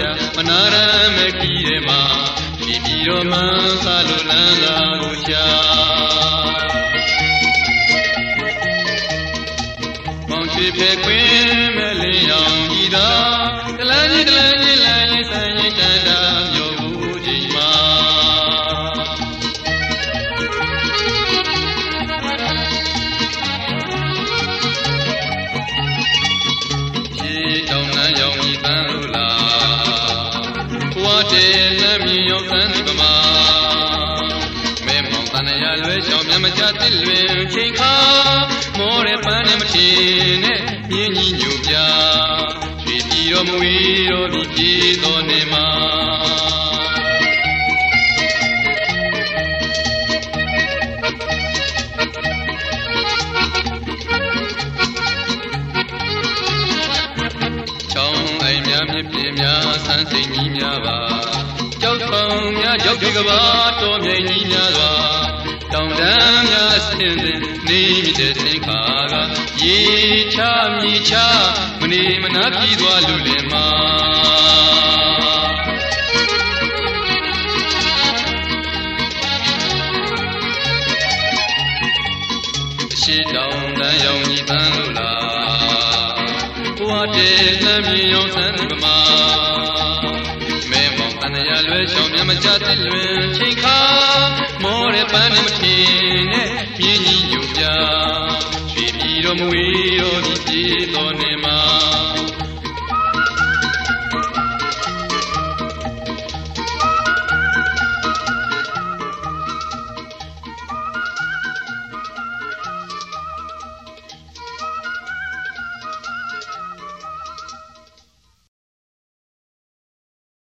ရမကီရမဒီပြီးတော့မှသာလိုလန်းသာကိုချာမောင်ချွေဖဲခွင်းမလင်းအောင်ဤသာတ မြမချတစ်လွင်ချိန်ခါမောရပန်းနဲ့မထင်နဲ့မြင်းကြီးညိုပြရွှေပြည်တော်မူ၏တော်ဒီပြည်တော်နေမှာချောင်းအိမ်များမြစ်ပြင်းများဆန်းစိန်ကြီးများပါကြောက်ဆောင်များကြောက်ဒီကဘာတော်မြိန်ကြီးများ နေမြတဲ့သင်္ခါကရေချမြေချမနေမနာပြည်သွားလူလင်မှာရှိတောင်တန်းရောင်ကြီးတန်းလို့လားဘဝတည်းနှမ်းမြေရောင်ဆန်းဒီပမာမဲမောင်တန်ရလွဲချောင်းမြမကြတဲ့လွင်ချိန်ခါမောရပန်းနဲ့မထင်နဲ့ ပြင်းကြီးညို